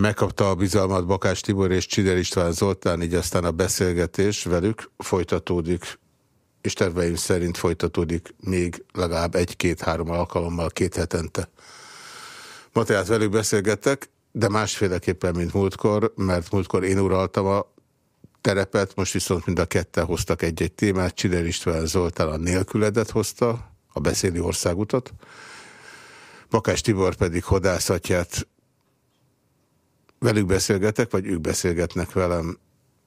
Megkapta a bizalmat Bakás Tibor és Csider István Zoltán, így aztán a beszélgetés velük folytatódik, és terveim szerint folytatódik még legalább egy-két-három alkalommal két hetente. Ma tehát velük beszélgettek, de másféleképpen, mint múltkor, mert múltkor én uraltam a terepet, most viszont mind a ketten hoztak egy-egy témát, Csider István Zoltán a nélküledet hozta, a beszéli országutat, Bakás Tibor pedig hodászatját velük beszélgetek, vagy ők beszélgetnek velem.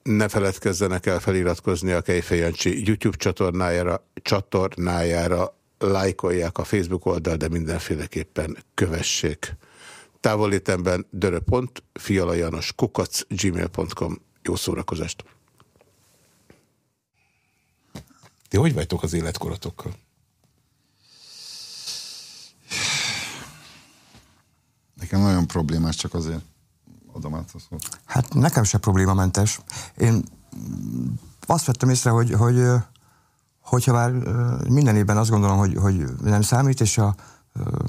Ne feledkezzenek el feliratkozni a Kejfej Jancsi YouTube csatornájára, csatornájára, lájkolják a Facebook oldal, de mindenféleképpen kövessék. Távolétemben dörö.pont, fialajanos kukac, gmail.com. Jó szórakozást! Ti hogy vagytok az életkoratokkal? Nekem nagyon problémás, csak azért adom át a szót. Hát nekem se problémamentes. Én azt vettem észre, hogy, hogy hogyha már minden évben azt gondolom, hogy, hogy nem számít, és a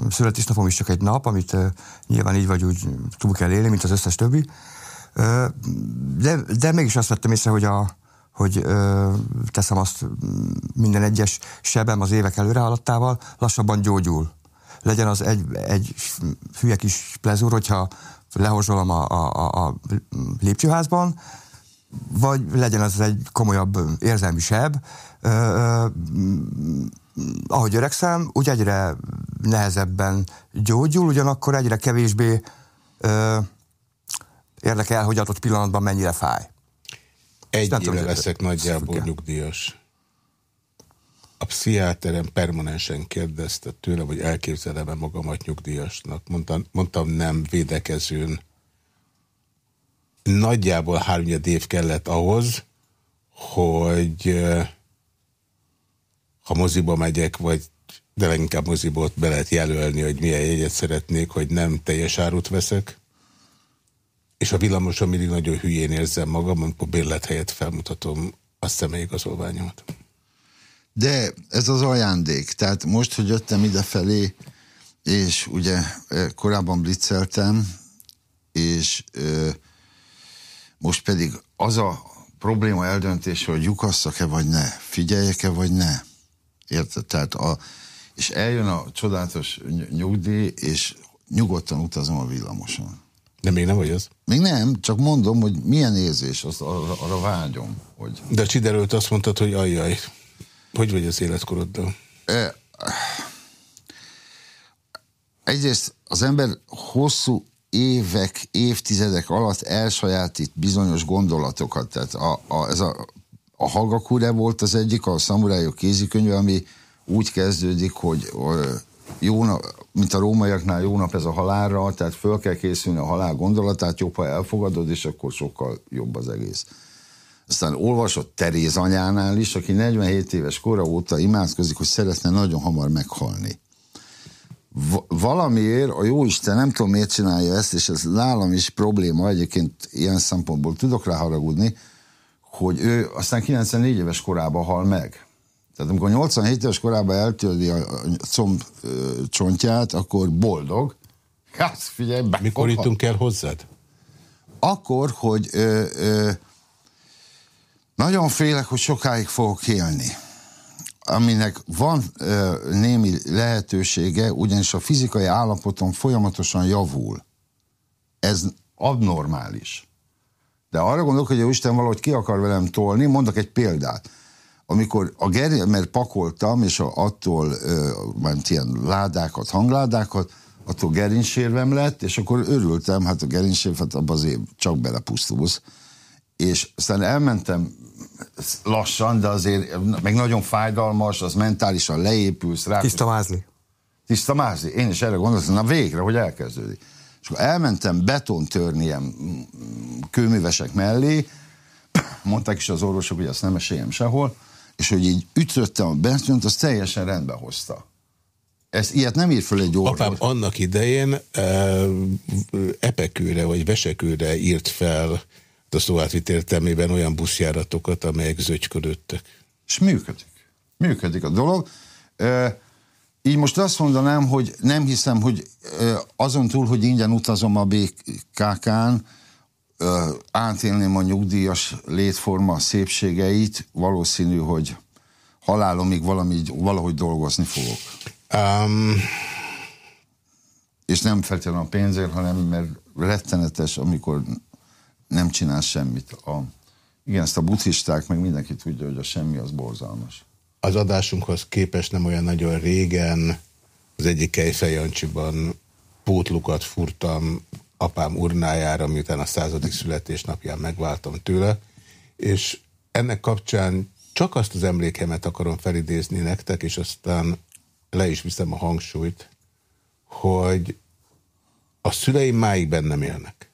születésnapom is csak egy nap, amit nyilván így vagy úgy túl kell élni, mint az összes többi. De, de mégis azt vettem észre, hogy, a, hogy teszem azt minden egyes sebem az évek előre haladtával, lassabban gyógyul. Legyen az egy, egy hülye kis plezúr, hogyha lehozsolom a, a, a lépcsőházban, vagy legyen az egy komolyabb érzelmi seb. Ö, ö, ahogy öregszem, úgy egyre nehezebben gyógyul, ugyanakkor egyre kevésbé ö, érdekel, hogy adott pillanatban mennyire fáj. Egy éve leszek nagyjából nyugdíjas. A pszichiáterem permanensen kérdezte tőlem, hogy elképzelem-e magamat nyugdíjasnak. Mondtam, mondtam nem védekezőn. Nagyjából háromnyed év kellett ahhoz, hogy ha moziba megyek, vagy de leginkább moziba ott be lehet jelölni, hogy milyen jegyet szeretnék, hogy nem teljes árut veszek. És a villamoson mindig nagyon hülyén érzem magam, amikor bérlet helyett felmutatom a személyigazolványomat. De ez az ajándék. Tehát most, hogy jöttem idefelé, és ugye korábban blitzeltem, és ö, most pedig az a probléma eldöntése, hogy lyukasszak-e vagy ne, figyeljek-e vagy ne. Érted? Tehát a, és eljön a csodálatos nyugdíj, és nyugodtan utazom a villamoson. De még nem vagy az? Még nem, csak mondom, hogy milyen érzés, az, arra, arra vágyom. Hogy... De a Csiderőt azt mondtad, hogy ajjaj. Hogy vagy az életkoroddal? Egyrészt az ember hosszú évek, évtizedek alatt elsajátít bizonyos gondolatokat. Tehát a, a, ez a, a Hagakure volt az egyik, a szamurájok kézikönyve, ami úgy kezdődik, hogy jó nap, mint a rómaiaknál jó nap ez a halálra, tehát föl kell készülni a halál gondolatát, jobb, ha elfogadod, és akkor sokkal jobb az egész. Aztán olvasott Teréz anyánál is, aki 47 éves kora óta imádkozik, hogy szeretne nagyon hamar meghalni. V- valamiért a Jóisten nem tudom miért csinálja ezt, és ez nálam is probléma, egyébként ilyen szempontból tudok rá haragudni, hogy ő aztán 94 éves korában hal meg. Tehát amikor 87 éves korában eltörli a comb csontját, akkor boldog. Hát figyelj, Mikor jutunk el hozzád? Akkor, hogy ö, ö, nagyon félek, hogy sokáig fogok élni. Aminek van ö, némi lehetősége, ugyanis a fizikai állapotom folyamatosan javul. Ez abnormális. De arra gondolok, hogy a Isten valahogy ki akar velem tolni, mondok egy példát amikor a ger, mert pakoltam, és attól ment ilyen ládákat, hangládákat, attól gerincsérvem lett, és akkor örültem, hát a gerincsérv, hát abban azért csak belepusztulsz. És aztán elmentem lassan, de azért meg nagyon fájdalmas, az mentálisan leépülsz rá. Tiszta mázli. Tiszta mázli. Én is erre gondoltam, na végre, hogy elkezdődik. És akkor elmentem beton törni ilyen kőművesek mellé, mondták is az orvosok, hogy azt nem esélyem sehol, és hogy így ütöttem a benzint, az teljesen rendbe hozta. Ez ilyet nem ír föl egy orvos. Apám annak idején uh, epekőre vagy vesekőre írt fel a szó átvit értelmében olyan buszjáratokat, amelyek zögykölöttek. És működik. Működik a dolog. Uh, Így most azt mondanám, hogy nem hiszem, hogy azon túl, hogy ingyen utazom a BKK-n, átélném a nyugdíjas létforma szépségeit, valószínű, hogy halálomig valami, valahogy dolgozni fogok. Um... És nem feltétlenül a pénzért, hanem mert rettenetes, amikor nem csinál semmit. A, igen, ezt a buddhisták, meg mindenki tudja, hogy a semmi az borzalmas. Az adásunkhoz képest nem olyan nagyon régen az egyik Kejfej Jancsiban pótlukat furtam apám urnájára, miután a századik születésnapján megváltam tőle, és ennek kapcsán csak azt az emlékemet akarom felidézni nektek, és aztán le is viszem a hangsúlyt, hogy a szüleim máig bennem élnek.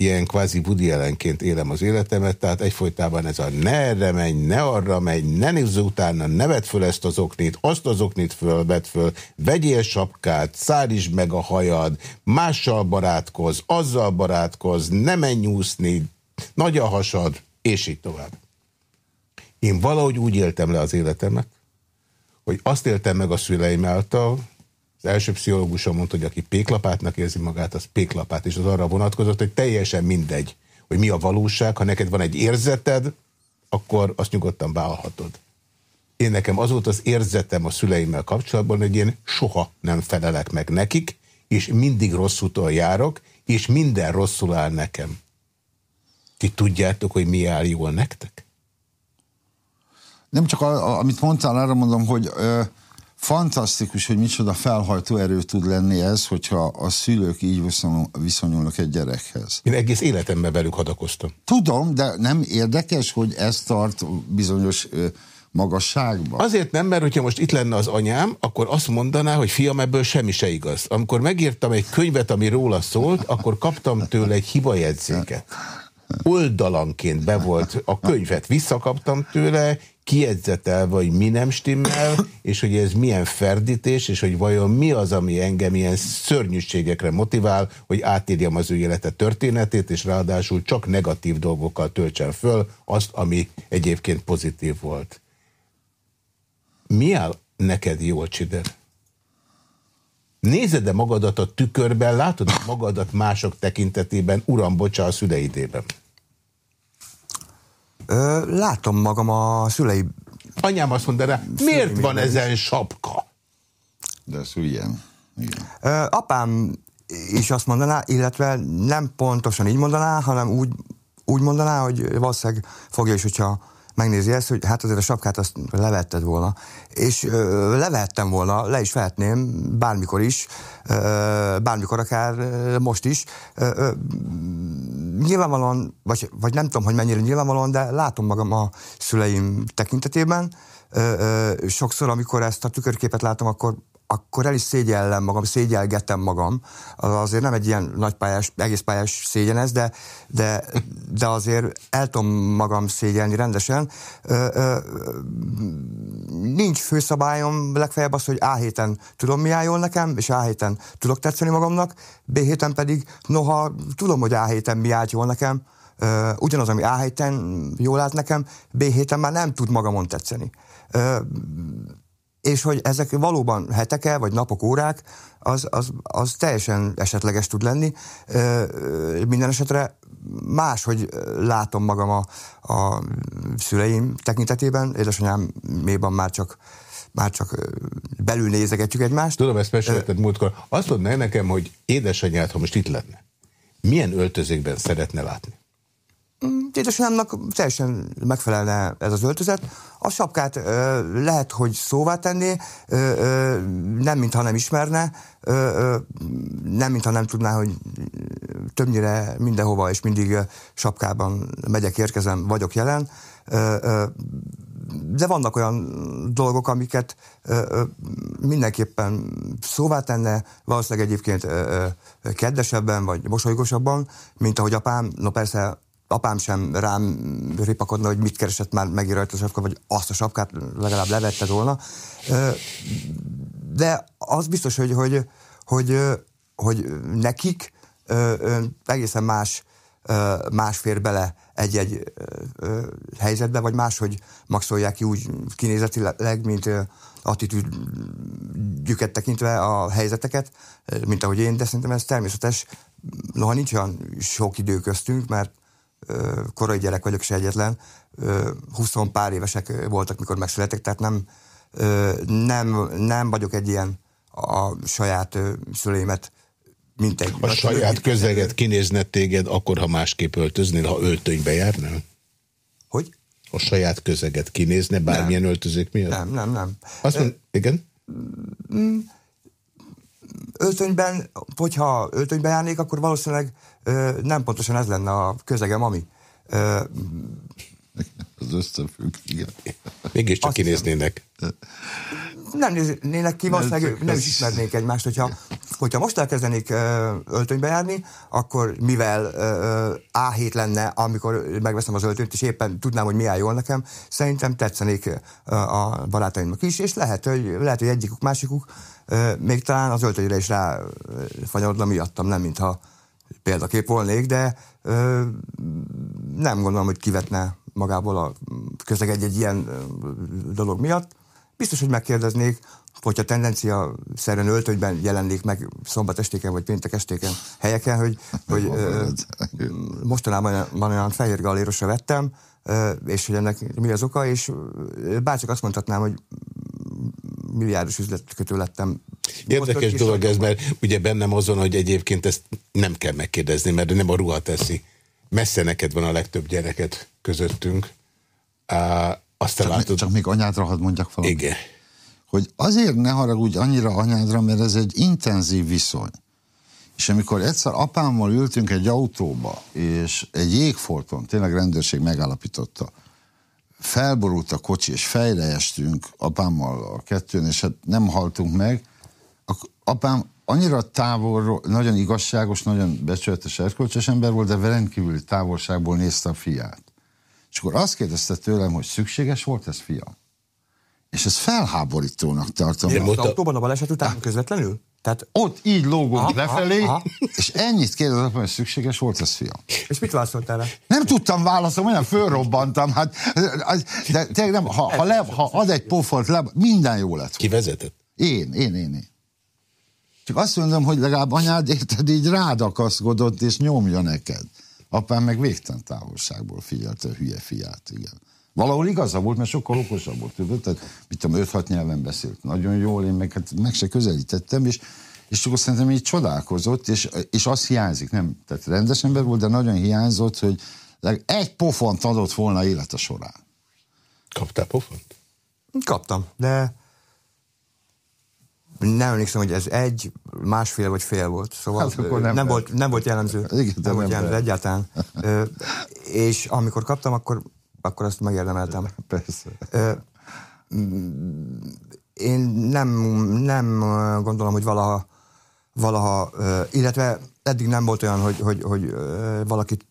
Ilyen kvázi Woody ellenként élem az életemet, tehát egyfolytában ez a ne erre menj, ne arra menj, ne nézz utána, ne vedd föl ezt az oknit, azt az oknit föl, vedd föl, vegyél sapkát, szárítsd meg a hajad, mással barátkoz, azzal barátkoz, ne menj úszni, nagy a hasad, és így tovább. Én valahogy úgy éltem le az életemet, hogy azt éltem meg a szüleim által, első pszichológusom mondta, hogy aki péklapátnak érzi magát, az péklapát, és az arra vonatkozott, hogy teljesen mindegy, hogy mi a valóság, ha neked van egy érzeted, akkor azt nyugodtan válhatod. Én nekem az volt az érzetem a szüleimmel kapcsolatban, hogy én soha nem felelek meg nekik, és mindig rossz úton járok, és minden rosszul áll nekem. Ti tudjátok, hogy mi áll jól nektek? Nem csak a, a, amit mondtál, arra mondom, hogy ö, fantasztikus, hogy micsoda felhajtó erő tud lenni ez, hogyha a szülők így viszonyulnak egy gyerekhez. Én egész életemben velük hadakoztam. Tudom, de nem érdekes, hogy ez tart bizonyos magasságban. Azért nem, mert hogyha most itt lenne az anyám, akkor azt mondaná, hogy fiam, ebből semmi se igaz. Amikor megírtam egy könyvet, ami róla szólt, akkor kaptam tőle egy hibajegyzéket. Oldalanként be volt a könyvet, visszakaptam tőle, kiedzetelve, hogy mi nem stimmel, és hogy ez milyen ferdítés, és hogy vajon mi az, ami engem ilyen szörnyűségekre motivál, hogy átírjam az ő élete történetét, és ráadásul csak negatív dolgokkal töltsem föl azt, ami egyébként pozitív volt. Mi áll neked jól, Csider? Nézed-e magadat a tükörben, látod magadat mások tekintetében, uram, bocsa, a szüleidében? Ö, látom magam a szülei... Anyám azt mondta rá, miért van ezen sapka? De ez ilyen. Igen. Ö, apám is azt mondaná, illetve nem pontosan így mondaná, hanem úgy, úgy mondaná, hogy valószínűleg fogja is, hogyha megnézi ezt, hogy hát azért a sapkát azt levetted volna. És ö, levettem volna, le is vehetném, bármikor is, ö, bármikor akár most is. Ö, ö, nyilvánvalóan, vagy, vagy nem tudom, hogy mennyire nyilvánvalóan, de látom magam a szüleim tekintetében. Ö, ö, sokszor, amikor ezt a tükörképet látom, akkor akkor el is szégyellem magam, szégyelgetem magam. Az azért nem egy ilyen nagypályás, egész pályás szégyen ez, de, de, de azért el tudom magam szégyelni rendesen. Ö, ö, nincs főszabályom, legfeljebb az, hogy A héten tudom, mi áll jól nekem, és A héten tudok tetszeni magamnak, B héten pedig, noha tudom, hogy A héten mi állt jól nekem, ö, ugyanaz, ami A héten jól állt nekem, B héten már nem tud magamon tetszeni. Ö, és hogy ezek valóban heteke, vagy napok, órák, az, az, az teljesen esetleges tud lenni. Minden esetre más, hogy látom magam a, a szüleim tekintetében, édesanyám méban már csak már csak belül nézegetjük egymást. Tudom, ezt mesélted múltkor. Azt mondod nekem, hogy édesanyád, ha most itt lenne, milyen öltözékben szeretne látni? Mm, édesanyámnak teljesen megfelelne ez az öltözet. A sapkát ö, lehet, hogy szóvá tenné, ö, ö, nem mintha nem ismerne, ö, ö, nem mintha nem tudná, hogy többnyire mindenhova és mindig sapkában megyek, érkezem, vagyok jelen. Ö, ö, de vannak olyan dolgok, amiket ö, ö, mindenképpen szóvá tenne, valószínűleg egyébként ö, ö, kedvesebben vagy mosolygosabban, mint ahogy apám, no persze apám sem rám ripakodna, hogy mit keresett már megint rajta a sapka, vagy azt a sapkát legalább levetted volna. De az biztos, hogy, hogy, hogy, hogy nekik egészen más más fér bele egy-egy helyzetbe, vagy máshogy maxolják ki úgy kinézetileg, mint attitűdjüket tekintve a helyzeteket, mint ahogy én, de szerintem ez természetes. Noha nincs olyan sok idő köztünk, mert korai gyerek vagyok, se egyetlen, 20 pár évesek voltak, mikor megszületek, tehát nem, nem, nem vagyok egy ilyen a saját szüleimet mint egy... A saját közeget kinézne téged akkor, ha másképp öltöznél, ha öltönybe járnál? Hogy? A saját közeget kinézne bármilyen nem. öltözék miatt? Nem, nem, nem. Azt mond, igen? Öltönyben, hogyha öltönybe járnék, akkor valószínűleg ö, nem pontosan ez lenne a közegem, ami. Ö, az összefügg, igen. Mégiscsak kinéznének. Nem néznének ki, valószínűleg nem is ismernék egymást, hogyha, hogyha most elkezdenék öltönybe járni, akkor mivel A7 lenne, amikor megveszem az öltönyt, és éppen tudnám, hogy mi áll jól nekem, szerintem tetszenék a barátaimnak is, és lehet, hogy, lehet, hogy egyikük, másikuk még talán az öltönyre is rá fanyodna miattam, nem mintha példakép volnék, de nem gondolom, hogy kivetne magából a közeg egy-egy ilyen dolog miatt. Biztos, hogy megkérdeznék, hogyha tendencia szerűen öltönyben jelennék meg szombatestéken vagy péntek estéken helyeken, hogy, hogy ö, mostanában van olyan fehér galérosra vettem, és hogy ennek mi az oka, és bárcsak azt mondhatnám, hogy milliárdos üzletkötő lettem. Érdekes dolog ez, mert ugye bennem azon, hogy egyébként ezt nem kell megkérdezni, mert nem a ruha teszi. Messze neked van a legtöbb gyereket közöttünk. Uh, azt csak, látod... csak még anyádra hadd mondjak valamit. Igen. Hogy azért ne haragudj annyira anyádra, mert ez egy intenzív viszony. És amikor egyszer apámmal ültünk egy autóba, és egy jégfolton, tényleg rendőrség megállapította, felborult a kocsi, és fejre estünk apámmal a kettőn, és hát nem haltunk meg, apám annyira távolról, nagyon igazságos, nagyon becsületes, erkölcsös ember volt, de rendkívüli távolságból nézte a fiát. És akkor azt kérdezte tőlem, hogy szükséges volt ez, fiam? És ez felháborítónak tartom. Az autóban a baleset után közvetlenül? Tehát ott így lógunk lefelé, aha. és ennyit kérdezett, hogy szükséges volt ez, fiam. És mit válaszoltál rá? Nem tudtam válaszolni, olyan fölrobbantam. Hát, de tényleg nem, ha, ha, le, ha ad egy pofont, le, minden jó lett. Ki vezetett? Én, én, én, én. Csak azt mondom, hogy legalább anyád érted, így rád akaszkodott, és nyomja neked. Apám meg végtelen távolságból figyelte a hülye fiát, igen. Valahol igaza volt, mert sokkal okosabb volt, tudod? Tehát, mit tudom, 5-6 nyelven beszélt nagyon jól, én meg, hát meg se közelítettem, és, és csak azt szerintem így csodálkozott, és, és azt hiányzik, nem, tehát rendes ember volt, de nagyon hiányzott, hogy egy pofont adott volna élete során. Kaptál pofont? Kaptam, de nem emlékszem, hogy ez egy, másfél vagy fél volt. Szóval hát nem, nem, volt, nem volt jellemző. Igen, nem volt jellemző egyáltalán. Ö, és amikor kaptam, akkor, akkor azt megérdemeltem. Persze. Én nem, nem gondolom, hogy valaha, valaha illetve eddig nem volt olyan, hogy, hogy, hogy valakit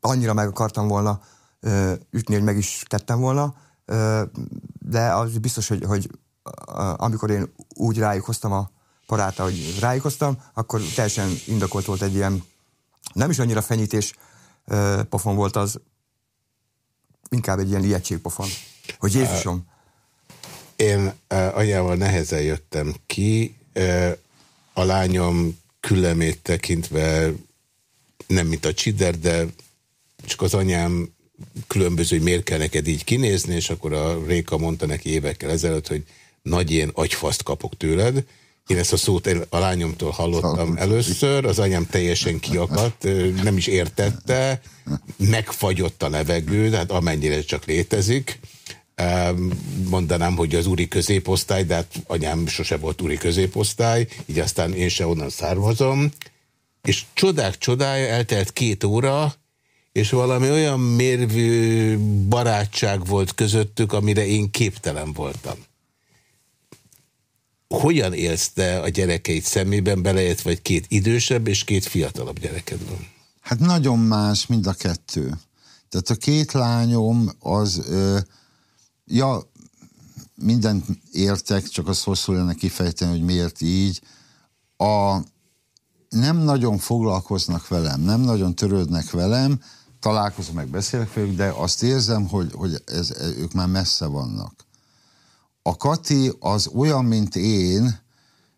annyira meg akartam volna ütni, hogy meg is tettem volna, de az biztos, hogy, hogy amikor én úgy rájuk hoztam a paráta, hogy rájuk hoztam, akkor teljesen indokolt volt egy ilyen, nem is annyira fenyítés pofon volt az, inkább egy ilyen ijegységpofon. Hogy Jézusom. Én anyával nehezen jöttem ki, a lányom küllemét tekintve nem mint a csider, de csak az anyám különböző, hogy miért kell neked így kinézni, és akkor a Réka mondta neki évekkel ezelőtt, hogy nagy ilyen agyfaszt kapok tőled. Én ezt a szót a lányomtól hallottam először, az anyám teljesen kiakadt, nem is értette, megfagyott a levegő, hát amennyire csak létezik. Mondanám, hogy az úri középosztály, de hát anyám sose volt úri középosztály, így aztán én se onnan származom. És csodák csodája, eltelt két óra, és valami olyan mérvű barátság volt közöttük, amire én képtelen voltam hogyan élsz te a gyerekeid szemében, belejött vagy két idősebb és két fiatalabb gyereked van? Hát nagyon más mind a kettő. Tehát a két lányom az, ö, ja, mindent értek, csak az hosszú lenne kifejteni, hogy miért így. A, nem nagyon foglalkoznak velem, nem nagyon törődnek velem, találkozom meg, beszélek velük, de azt érzem, hogy, hogy ez, ők már messze vannak. A Kati az olyan, mint én,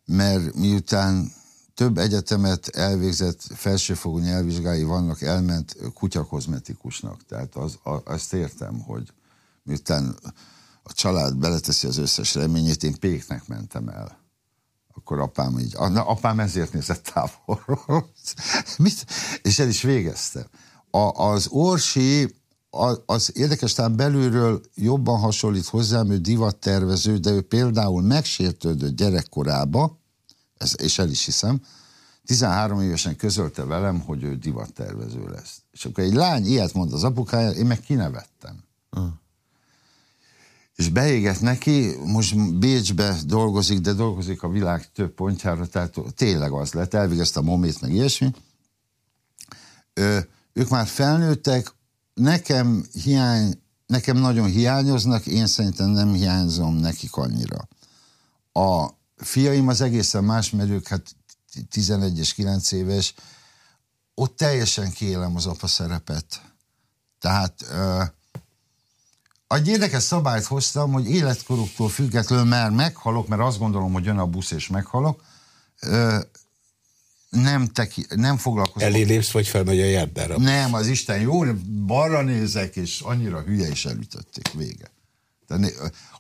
mert miután több egyetemet elvégzett felsőfokú nyelvvizsgái vannak, elment kutyakozmetikusnak. Tehát az, az, azt értem, hogy miután a család beleteszi az összes reményét, én péknek mentem el. Akkor apám így, na, apám ezért nézett távolról. Mit? És el is végezte. A, az Orsi az érdekes, talán belülről jobban hasonlít hozzám, ő divattervező, de ő például megsértődött gyerekkorába, ez, és el is hiszem, 13 évesen közölte velem, hogy ő divattervező lesz. És akkor egy lány ilyet mond az apukája, én meg kinevettem. Uh. És beégett neki, most Bécsbe dolgozik, de dolgozik a világ több pontjára, tehát tényleg az lett, elvégezte a momét, meg ilyesmi. Ö, ők már felnőttek, nekem hiány, nekem nagyon hiányoznak, én szerintem nem hiányzom nekik annyira. A fiaim az egészen más, mert ők hát 11 és 9 éves, ott teljesen kiélem az apa szerepet. Tehát uh, egy érdekes szabályt hoztam, hogy életkoruktól függetlenül, mert meghalok, mert azt gondolom, hogy jön a busz és meghalok, nem, teki, nem foglalkozom. Elé lépsz, vagy felmegy a járdára? Nem, az Isten jó, balra nézek, és annyira hülye is elütötték, vége. De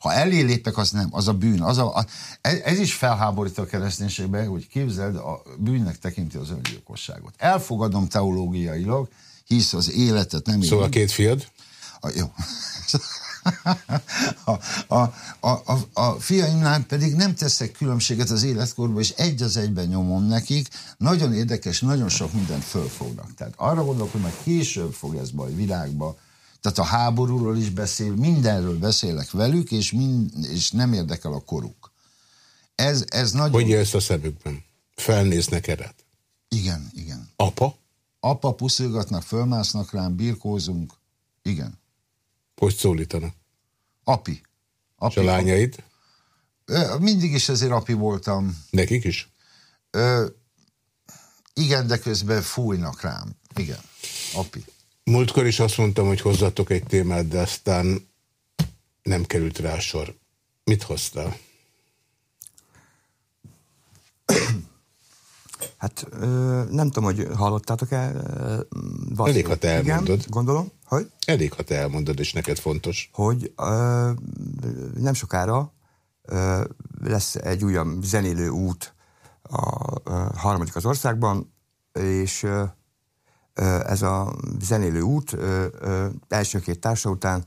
ha elé lépek, az nem, az a bűn. Az a, a, ez is felháborít a kereszténységbe, hogy képzeld, a bűnnek tekinti az öngyilkosságot. Elfogadom teológiailag, hisz az életet nem... Szóval én, két fiad? A, jó. a, a, a, a, fiaimnál pedig nem teszek különbséget az életkorban, és egy az egyben nyomom nekik. Nagyon érdekes, nagyon sok mindent fölfognak. Tehát arra gondolok, hogy majd később fog ez baj világba, tehát a háborúról is beszél, mindenről beszélek velük, és, mind, és nem érdekel a koruk. Ez, ez nagyon... Hogy ezt a szemükben? Felnéznek ered? Igen, igen. Apa? Apa puszilgatnak, fölmásznak rám, birkózunk. Igen. Hogy szólítanak? Api. api És a lányaid? Api. Mindig is ezért api voltam. Nekik is? Ö, igen, de közben fújnak rám. Igen, api. Múltkor is azt mondtam, hogy hozzatok egy témát, de aztán nem került rá sor. Mit hoztál? Hát ö, nem tudom, hogy hallottátok-e. Elég, ha te elmondod. Igen, gondolom. Hogy? Elég, ha te elmondod, és neked fontos. Hogy ö, nem sokára ö, lesz egy újabb zenélő út a, a harmadik az országban, és ö, ez a zenélő út első két társa után,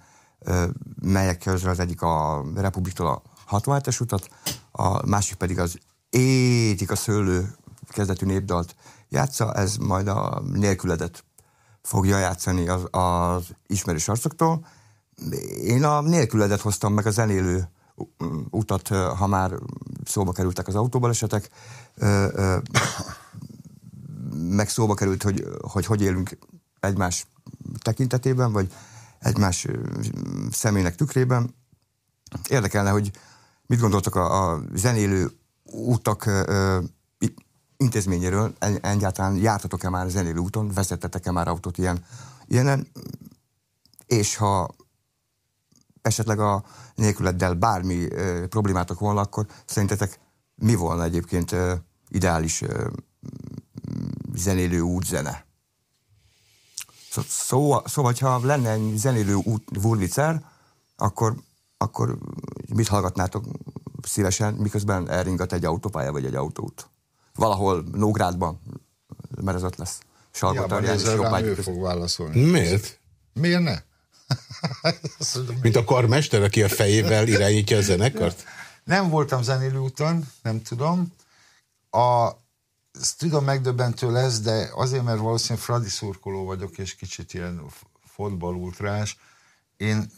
melyek közül az egyik a Republiktól a 67-es utat, a másik pedig az Étik a szőlő kezdetű népdalt játsza, ez majd a nélküledet fogja játszani az, az ismerős arcoktól. Én a nélküledet hoztam meg a zenélő utat, ha már szóba kerültek az autóbalesetek meg szóba került, hogy, hogy hogy élünk egymás tekintetében, vagy egymás személynek tükrében. Érdekelne, hogy mit gondoltak a, a zenélő útak ö, intézményéről, egyáltalán jártatok-e már zenélő úton, vezettetek-e már autót ilyen, ilyenen, és ha esetleg a nélkületdel bármi ö, problémátok volna, akkor szerintetek mi volna egyébként ö, ideális ö, zenélő útzene. Szóval, szóval, ha lenne egy zenélő út Wurlitzer, akkor, akkor mit hallgatnátok szívesen, miközben elringat egy autópálya vagy egy autót? Valahol Nógrádban, mert ez ott lesz. Salgotarján és Jobbágy. Ő fog válaszolni. Miért? Miért ne? Mint a karmester, aki a fejével irányítja a zenekart? Nem voltam zenélő úton, nem tudom. A, ezt tudom megdöbbentő lesz, de azért, mert valószínűleg Fradi szurkoló vagyok, és kicsit ilyen fotballultrás. Én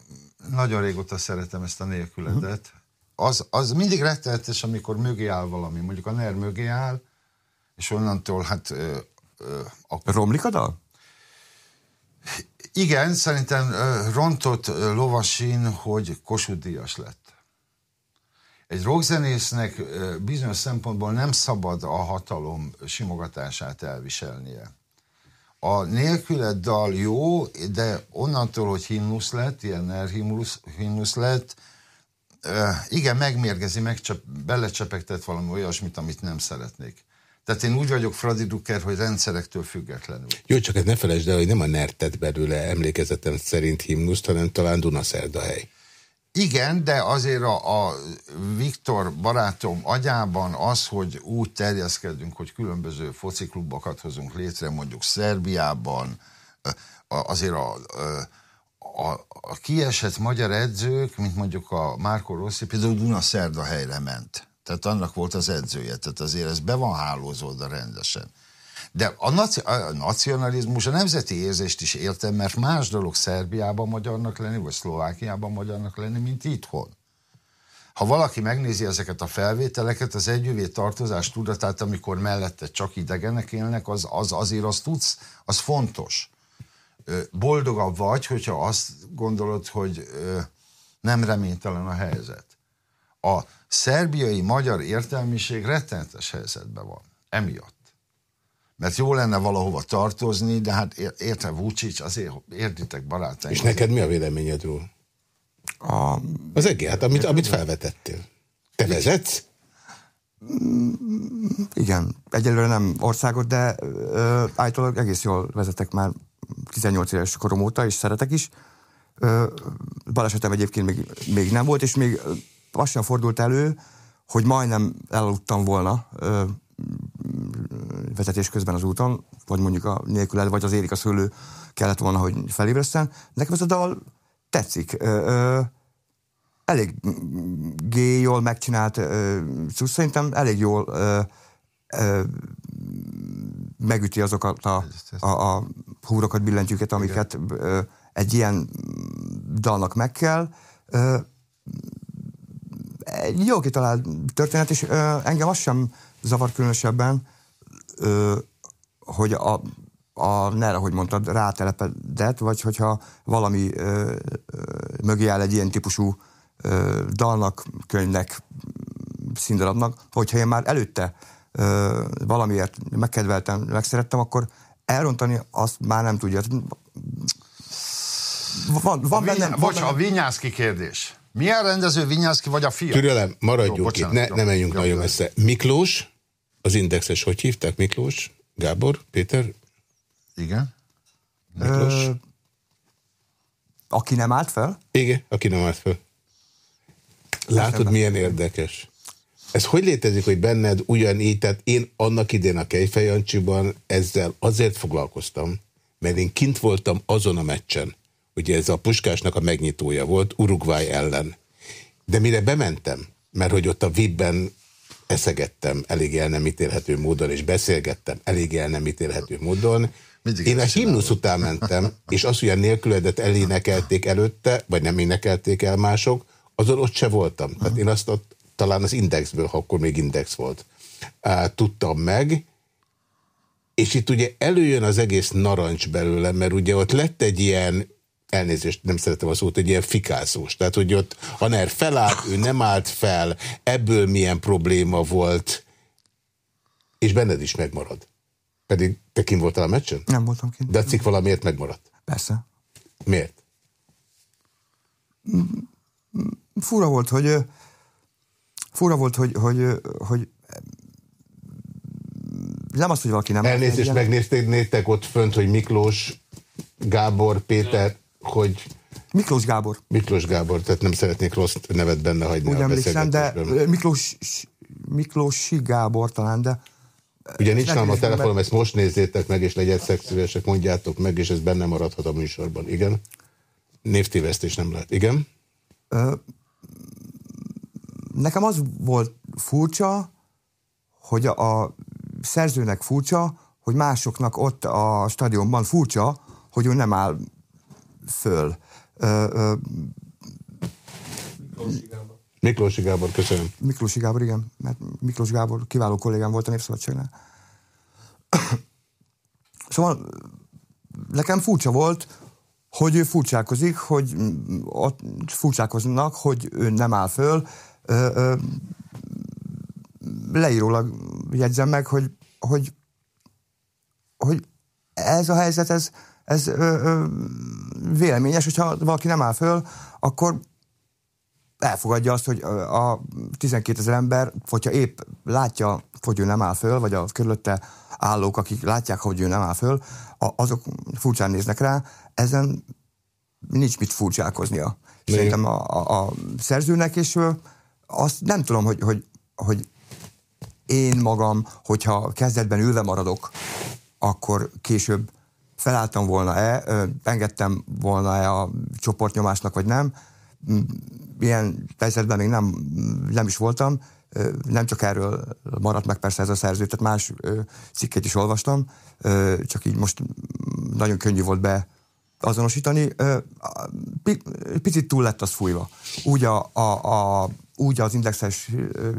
nagyon régóta szeretem ezt a nélkületet. Az, az mindig rettenetes, amikor mögé áll valami. Mondjuk a NER mögé áll, és onnantól hát... Ö, ö, a... Romlik a dal? Igen, szerintem ö, rontott ö, lovasin, hogy Kossuth Díjas lett. Egy rockzenésznek bizonyos szempontból nem szabad a hatalom simogatását elviselnie. A nélkület dal jó, de onnantól, hogy himnusz lett, ilyen himnusz, himnusz lett, igen, megmérgezi, megcsep, belecsepegtet valami olyasmit, amit nem szeretnék. Tehát én úgy vagyok Fradi Drucker, hogy rendszerektől függetlenül. Jó, csak ez ne felejtsd el, hogy nem a NERT belőle emlékezetem szerint himnuszt, hanem talán Dunaszerdahely. Igen, de azért a, a Viktor barátom agyában az, hogy úgy terjeszkedünk, hogy különböző fociklubokat hozunk létre, mondjuk Szerbiában, azért a, a, a kiesett magyar edzők, mint mondjuk a Márko Rossi, például Dunaszerda helyre ment. Tehát annak volt az edzője, tehát azért ez be van hálózódva rendesen. De a, naci- a nacionalizmus, a nemzeti érzést is értem, mert más dolog Szerbiában magyarnak lenni, vagy Szlovákiában magyarnak lenni, mint itthon. Ha valaki megnézi ezeket a felvételeket, az együvé tartozás tudatát, amikor mellette csak idegenek élnek, az, az azért az tudsz, az fontos. Boldogabb vagy, hogyha azt gondolod, hogy nem reménytelen a helyzet. A szerbiai magyar értelmiség rettenetes helyzetben van. Emiatt mert jó lenne valahova tartozni, de hát érte Vucic, azért értitek barátaim. És neked mi a véleményed róla? A... Az egész, hát amit, amit felvetettél. Te vezetsz? Igen, egyelőre nem országot, de ö, állítólag egész jól vezetek már 18 éves korom óta, és szeretek is. Balesetem egyébként még, még nem volt, és még lassan fordult elő, hogy majdnem elaludtam volna ö, vezetés közben az úton, vagy mondjuk a nélküled, vagy az érik a szőlő kellett volna, hogy felébreszten. Nekem ez a dal tetszik. Ö, ö, elég jól megcsinált, ö, szerintem elég jól ö, megüti azokat a, a, a húrokat, billentyűket, amiket ö, egy ilyen dalnak meg kell. Egy jó kitalált történet, és engem az sem zavar különösebben, hogy a, a NER, ahogy mondtad, rátelepedett, vagy hogyha valami ö, ö, mögé áll egy ilyen típusú ö, dalnak, könyvnek, színdarabnak, hogyha én már előtte valamiért megkedveltem, megszerettem, akkor elrontani azt már nem tudja. Van, van a benne... Bocs, a Vinyászki kérdés. Milyen rendező Vinyászki vagy a fia? Türelem, maradjunk jó, bocsánat, itt, ne, jó, ne menjünk jó, nagyon messze. Miklós, az Indexes hogy hívták? Miklós? Gábor? Péter? Igen. Miklós? Ö, aki nem állt fel? Igen, aki nem állt fel. Látod, milyen érdekes. Ez hogy létezik, hogy benned ugyanígy, tehát én annak idén a Kejfejancsiban ezzel azért foglalkoztam, mert én kint voltam azon a meccsen, ugye ez a Puskásnak a megnyitója volt, Uruguay ellen. De mire bementem, mert hogy ott a VIP-ben eszegettem elég el nem ítélhető módon, és beszélgettem elég el nem ítélhető módon. Mindig Én a himnusz után mentem, és az, hogy a nélküledet elénekelték előtte, vagy nem énekelték el mások, azon ott se voltam. Tehát én azt ott, talán az indexből, ha akkor még index volt, tudtam meg, és itt ugye előjön az egész narancs belőle, mert ugye ott lett egy ilyen elnézést, nem szeretem a szót, egy ilyen fikászós. Tehát, hogy ott a NER felállt, ő nem állt fel, ebből milyen probléma volt, és benned is megmarad. Pedig te kim voltál a meccsen? Nem voltam kint. De a cikk valamiért megmaradt? Persze. Miért? Fura volt, hogy fura volt, hogy, hogy, hogy nem az, hogy valaki nem... Elnézést, megnézték ott fönt, hogy Miklós, Gábor, Péter, hogy... Miklós Gábor. Miklós Gábor, tehát nem szeretnék rossz nevet benne hagyni Úgy a emlékszem, de Miklós, Miklósi Gábor talán, de... Ugye nincs nálam a telefonom, ezt most nézzétek meg, és legyen szexűvesek, mondjátok meg, és ez benne maradhat a műsorban. Igen? Névtévesztés nem lehet. Igen? Ö, nekem az volt furcsa, hogy a, a szerzőnek furcsa, hogy másoknak ott a stadionban furcsa, hogy ő nem áll föl. Ö, ö, Miklósi Gábor, köszönöm. Miklósi Gábor, igen, mert Miklós Gábor kiváló kollégám volt a Népszabadságnál. szóval nekem furcsa volt, hogy ő furcsálkozik, hogy ott furcsálkoznak, hogy ő nem áll föl, ö, ö, leírólag jegyzem meg, hogy, hogy, hogy ez a helyzet, ez, ez ö, ö, véleményes, hogyha valaki nem áll föl, akkor elfogadja azt, hogy a 12 ezer ember, hogyha épp látja, hogy ő nem áll föl, vagy a körülötte állók, akik látják, hogy ő nem áll föl, azok furcsán néznek rá, ezen nincs mit furcsálkoznia. Még. Szerintem a, a, a szerzőnek, és azt nem tudom, hogy, hogy, hogy én magam, hogyha kezdetben ülve maradok, akkor később felálltam volna-e, engedtem volna-e a csoportnyomásnak, vagy nem. Ilyen helyzetben még nem, nem is voltam, nem csak erről maradt meg persze ez a szerző, tehát más cikket is olvastam, csak így most nagyon könnyű volt be azonosítani. Picit túl lett az fújva. Úgy, a, a, a, úgy az indexes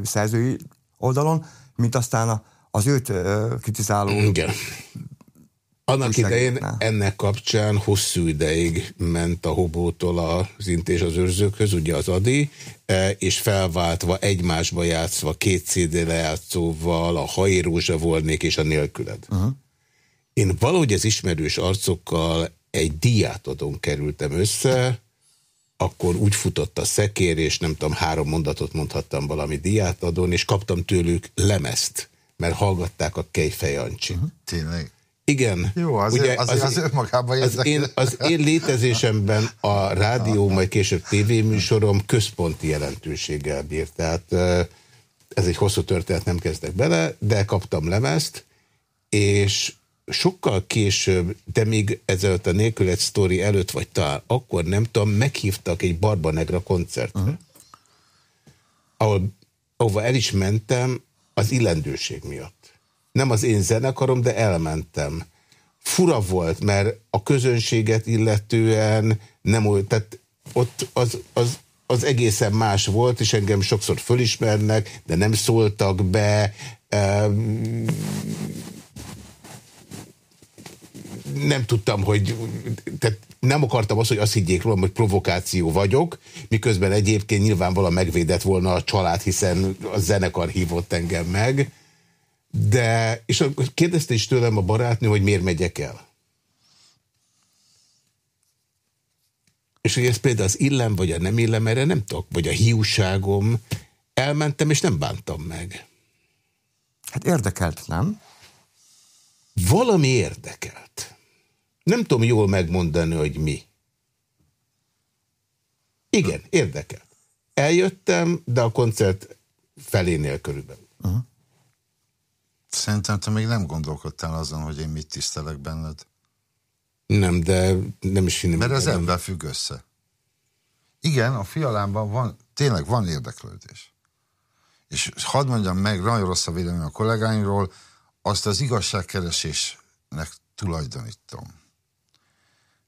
szerzői oldalon, mint aztán az őt kritizáló Igen. Annak idején ennek kapcsán hosszú ideig ment a hobótól az intés az őrzőkhöz, ugye az Adi, e, és felváltva, egymásba játszva, két CD lejátszóval, a Hai Rózsa volnék és a Nélküled. Uh -huh. Én valahogy az ismerős arcokkal egy diátodon kerültem össze, akkor úgy futott a szekér, és nem tudom, három mondatot mondhattam valami diátadón, és kaptam tőlük lemezt, mert hallgatták a Kejfejancsi. Uh -huh. Tényleg? Igen. Jó, az, Ugye, az, az, az önmagában az én, az én létezésemben a rádió, majd később tévéműsorom központi jelentőséggel bírt. Tehát ez egy hosszú történet, nem kezdek bele, de kaptam lemezt, és sokkal később, de még ezelőtt a nélkület sztori előtt, vagy talán akkor nem tudom, meghívtak egy Barba Negra koncertre. Uh -huh. ahol, ahova el is mentem az illendőség miatt nem az én zenekarom, de elmentem. Fura volt, mert a közönséget illetően nem úgy, tehát ott az, az, az egészen más volt, és engem sokszor fölismernek, de nem szóltak be. Nem tudtam, hogy tehát nem akartam azt, hogy azt higgyék rólam, hogy provokáció vagyok, miközben egyébként nyilvánvalóan megvédett volna a család, hiszen a zenekar hívott engem meg. De, és kérdezte is tőlem a barátnő, hogy miért megyek el. És hogy ez például az illem, vagy a nem illem, erre nem tudok, vagy a hiúságom. Elmentem, és nem bántam meg. Hát érdekelt, nem? Valami érdekelt. Nem tudom jól megmondani, hogy mi. Igen, érdekelt. Eljöttem, de a koncert felénél körülbelül. Uh -huh. Szerintem te még nem gondolkodtál azon, hogy én mit tisztelek benned. Nem, de nem is hinnem. Mert ez ebben függ össze. Igen, a fialámban van, tényleg van érdeklődés. És hadd mondjam meg, nagyon rossz a vélemény a kollégáimról, azt az igazságkeresésnek tulajdonítom.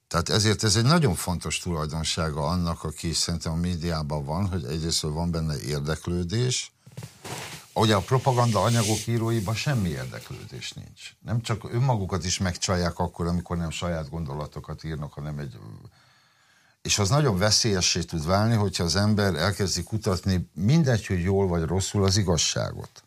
Tehát ezért ez egy nagyon fontos tulajdonsága annak, aki szerintem a médiában van, hogy egyrészt van benne érdeklődés, Ugye a propaganda anyagok íróiban semmi érdeklődés nincs. Nem csak önmagukat is megcsalják akkor, amikor nem saját gondolatokat írnak, hanem egy... És az nagyon veszélyessé tud válni, hogyha az ember elkezdi kutatni mindegy, hogy jól vagy rosszul az igazságot.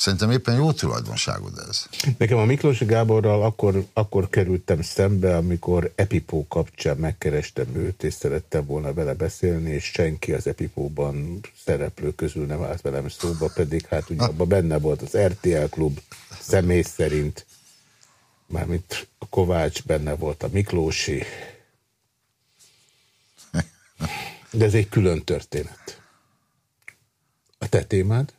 Szerintem éppen jó tulajdonságod ez. Nekem a Miklós Gáborral akkor, akkor kerültem szembe, amikor Epipó kapcsán megkerestem őt, és szerettem volna vele beszélni, és senki az Epipóban szereplő közül nem állt velem szóba, pedig hát ugye abban benne volt az RTL klub személy szerint, mármint a Kovács benne volt a Miklósi, de ez egy külön történet. A te témád?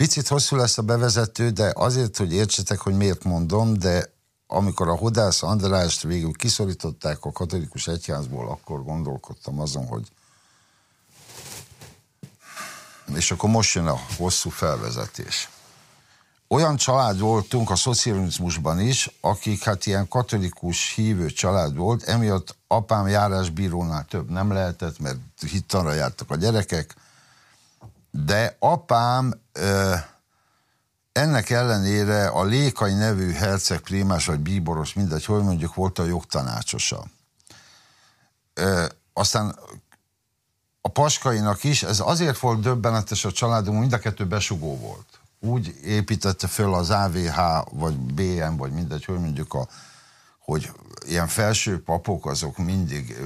Picit hosszú lesz a bevezető, de azért, hogy értsetek, hogy miért mondom, de amikor a Hodász Andrást végül kiszorították a katolikus egyházból, akkor gondolkodtam azon, hogy és akkor most jön a hosszú felvezetés. Olyan család voltunk a szocializmusban is, akik hát ilyen katolikus hívő család volt, emiatt apám járásbírónál több nem lehetett, mert hittanra jártak a gyerekek, de apám ö, ennek ellenére a Lékai nevű herceg prémás vagy bíboros, mindegy, hogy mondjuk volt a jogtanácsosa. Ö, aztán a Paskainak is, ez azért volt döbbenetes a családunk, mind a kettő besugó volt. Úgy építette föl az AVH, vagy BM, vagy mindegy, hogy mondjuk a, hogy ilyen felső papok azok mindig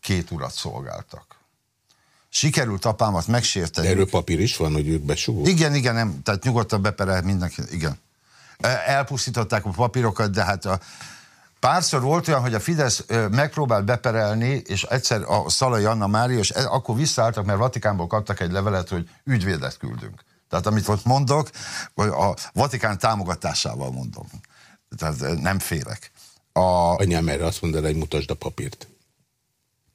két urat szolgáltak. Sikerült apámat megsérteni. De erről papír is van, hogy ők besugók? Igen, igen, nem, tehát nyugodtan beperel mindenki, igen. Elpusztították a papírokat, de hát a, Párszor volt olyan, hogy a Fidesz megpróbált beperelni, és egyszer a Szalai Anna Mária, és e, akkor visszaálltak, mert Vatikánból kaptak egy levelet, hogy ügyvédet küldünk. Tehát amit ott mondok, a Vatikán támogatásával mondom. Tehát nem félek. A... Anyám erre azt mondaná, hogy mutasd a papírt.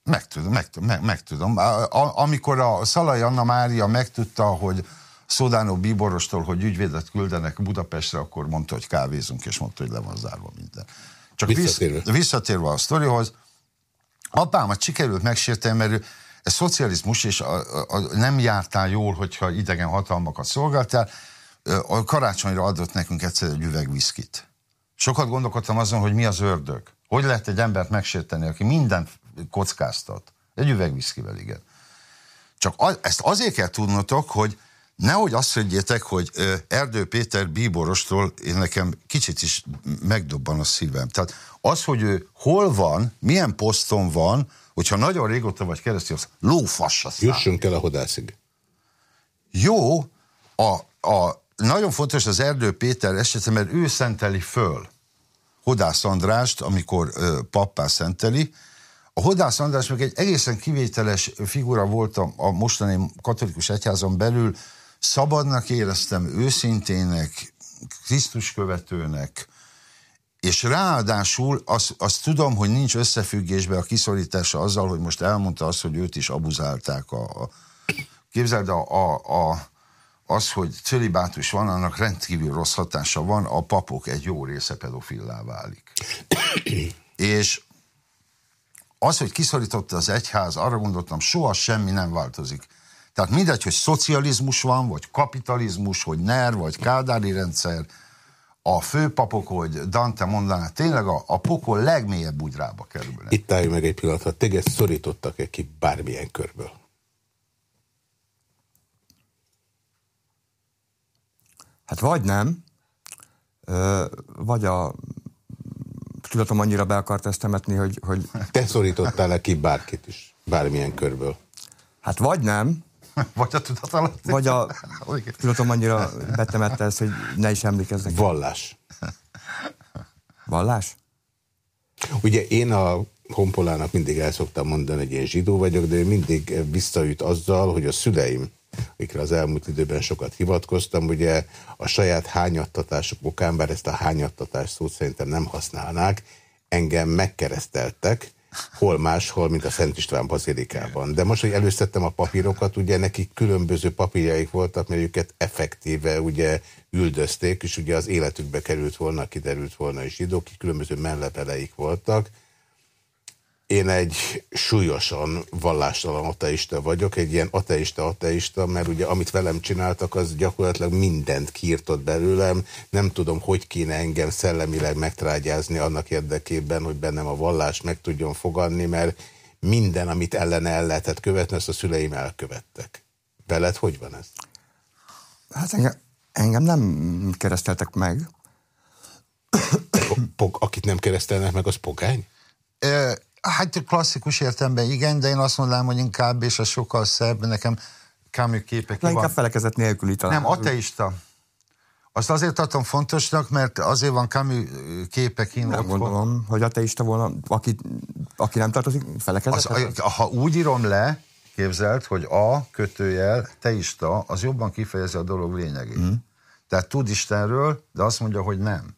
Meg tudom, meg, tudom. A, amikor a Szalai Anna Mária megtudta, hogy Szodánó Bíborostól, hogy ügyvédet küldenek Budapestre, akkor mondta, hogy kávézunk, és mondta, hogy le van zárva minden. Csak visszatérve, vissz, visszatérve a sztorihoz, apámat sikerült megsérteni, mert ő ez szocializmus, és a, a, a, nem jártál jól, hogyha idegen hatalmakat szolgáltál. A karácsonyra adott nekünk egyszer egy üveg viszkit. Sokat gondolkodtam azon, hogy mi az ördög. Hogy lehet egy embert megsérteni, aki mindent kockáztat. Egy üveg viszkivel, igen. Csak az, ezt azért kell tudnotok, hogy Nehogy azt mondjétek, hogy Erdő Péter bíborostól én nekem kicsit is megdobban a szívem. Tehát az, hogy ő hol van, milyen poszton van, hogyha nagyon régóta vagy keresztül, az lófassa szám. Jussunk el a hodászig. Jó, a, a, nagyon fontos az Erdő Péter esete, mert ő szenteli föl Hodász Andrást, amikor ö, pappá szenteli, a Hodász András meg egy egészen kivételes figura volt a, a mostani katolikus egyházon belül, szabadnak éreztem, őszintének, Krisztus követőnek, és ráadásul azt, azt tudom, hogy nincs összefüggésben a kiszorítása azzal, hogy most elmondta azt, hogy őt is abuzálták. A, a, képzeld, a, a, a, az, hogy cölibátus van, annak rendkívül rossz hatása van, a papok egy jó része pedofillá válik. és az, hogy kiszorította az egyház, arra gondoltam, soha semmi nem változik. Tehát mindegy, hogy szocializmus van, vagy kapitalizmus, hogy NER, vagy kádári rendszer, a főpapok, hogy Dante mondaná, tényleg a, a pokol legmélyebb bugrába kerülnek. Itt álljunk meg egy pillanatra, téged szorítottak-e ki bármilyen körből? Hát vagy nem, vagy a tudatom annyira be akart ezt temetni, hogy... hogy... Te szorítottál-e ki bárkit is, bármilyen körből? Hát vagy nem, vagy a tudat alatt. Vagy a tudatom annyira betemette ezt, hogy ne is emlékezzek. Vallás. Vallás? Ugye én a Honpolának mindig el szoktam mondani, hogy én zsidó vagyok, de ő mindig visszaüt azzal, hogy a szüleim, akikre az elmúlt időben sokat hivatkoztam, ugye a saját hányattatások okán, bár ezt a hányattatás szót szerintem nem használnák, engem megkereszteltek, hol máshol, mint a Szent István bazilikában. De most, hogy előszedtem a papírokat, ugye nekik különböző papírjaik voltak, mert őket effektíve ugye üldözték, és ugye az életükbe került volna, kiderült volna is zsidók, különböző melleveleik voltak, én egy súlyosan vallástalan ateista vagyok, egy ilyen ateista-ateista, mert ugye amit velem csináltak, az gyakorlatilag mindent kiirtott belőlem. Nem tudom, hogy kéne engem szellemileg megtrágyázni annak érdekében, hogy bennem a vallás meg tudjon fogadni, mert minden, amit ellene el lehetett követni, ezt a szüleim elkövettek. Veled hogy van ez? Hát engem, engem nem kereszteltek meg. Akit nem keresztelnek meg, az pogány? Hát klasszikus értelemben igen, de én azt mondanám, hogy inkább, és az sokkal szebb, nekem Camus képek van. inkább felekezet nélküli talán. Nem, ateista. Azt azért tartom fontosnak, mert azért van Camus képek kint. Nem gondolom, hogy ateista volna, aki, aki nem tartozik felekezet. Ha úgy írom le, képzelt, hogy a kötőjel, teista, az jobban kifejezi a dolog lényegét. Mm. Tehát tud Istenről, de azt mondja, hogy nem.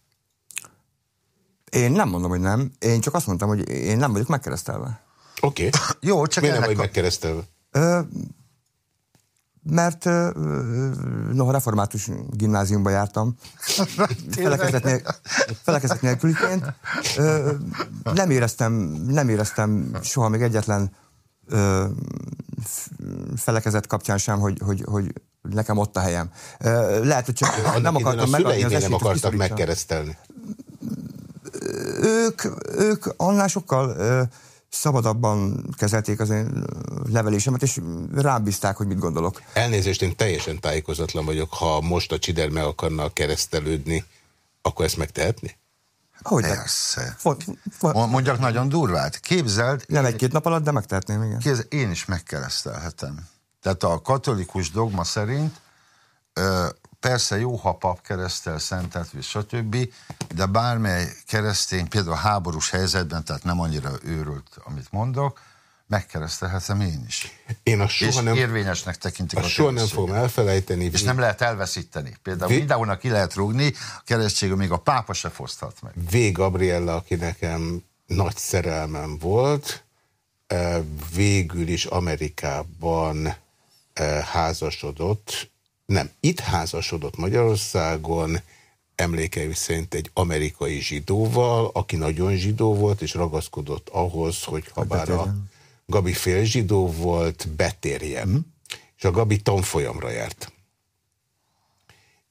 Én nem mondom, hogy nem. Én csak azt mondtam, hogy én nem vagyok megkeresztelve. Oké. Okay. Jó, csak Miért nem vagy megkeresztelve? Ö, mert ö, noha református gimnáziumba jártam, felekezet, nélküliként, ö, nem éreztem, nem éreztem soha még egyetlen ö, felekezet kapcsán sem, hogy, hogy, hogy nekem ott a helyem. Ö, lehet, hogy csak Annak nem akartam megadni az esélyt, nem akartak megkeresztelni ők, ők annál sokkal ö, szabadabban kezelték az én levelésemet, és rábízták, hogy mit gondolok. Elnézést, én teljesen tájékozatlan vagyok, ha most a Csider meg akarna keresztelődni, akkor ezt megtehetni? Hogy Persze. Font, font, Mondjak nagyon durvát. Képzeld. Nem egy-két nap alatt, de megtehetném, igen. Képzeld, én is megkeresztelhetem. Tehát a katolikus dogma szerint persze jó, ha pap keresztel, szentet, stb., de bármely keresztény, például háborús helyzetben, tehát nem annyira őrült, amit mondok, megkeresztelhetem én is. Én a soha és nem, érvényesnek tekintik a, soha nem fogom elfelejteni. És nem lehet elveszíteni. Például Vé... mindenhol ki lehet rúgni, a keresztség még a pápa se foszthat meg. V. Gabriella, aki nekem nagy szerelmem volt, végül is Amerikában házasodott, nem, itt házasodott Magyarországon, emlékeim szerint egy amerikai zsidóval, aki nagyon zsidó volt, és ragaszkodott ahhoz, hogy ha bár a Gabi fél zsidó volt, betérjem. Mm. És a Gabi tanfolyamra járt.